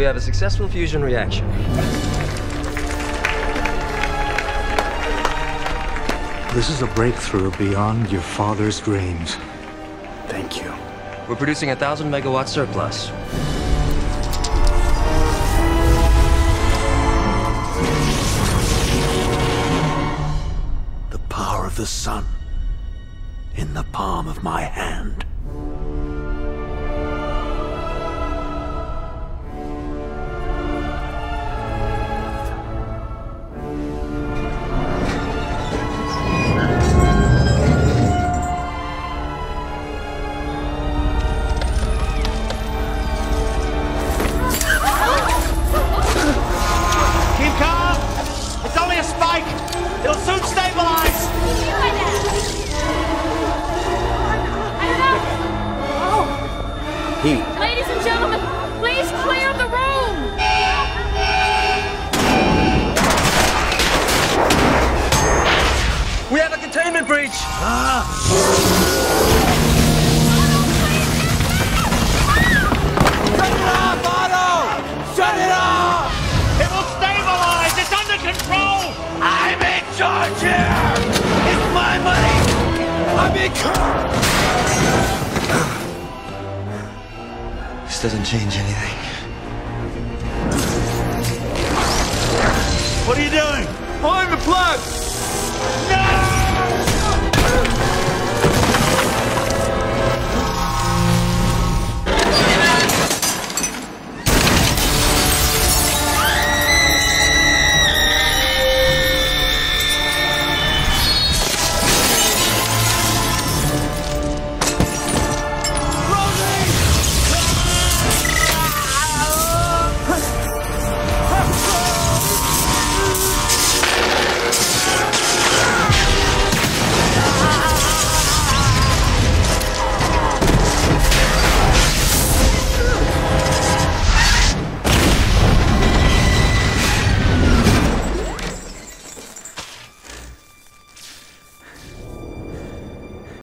We have a successful fusion reaction. This is a breakthrough beyond your father's dreams. Thank you. We're producing a thousand megawatt surplus. The power of the sun in the palm of my hand. Heat. Ladies and gentlemen, please clear the room. We have a containment breach! Ah. It off, Otto! Shut it off! It will stabilize. It's under control. I'm in charge here. It's my money. I'm in charge. Doesn't change anything. What are you doing? Pulling the plug! No!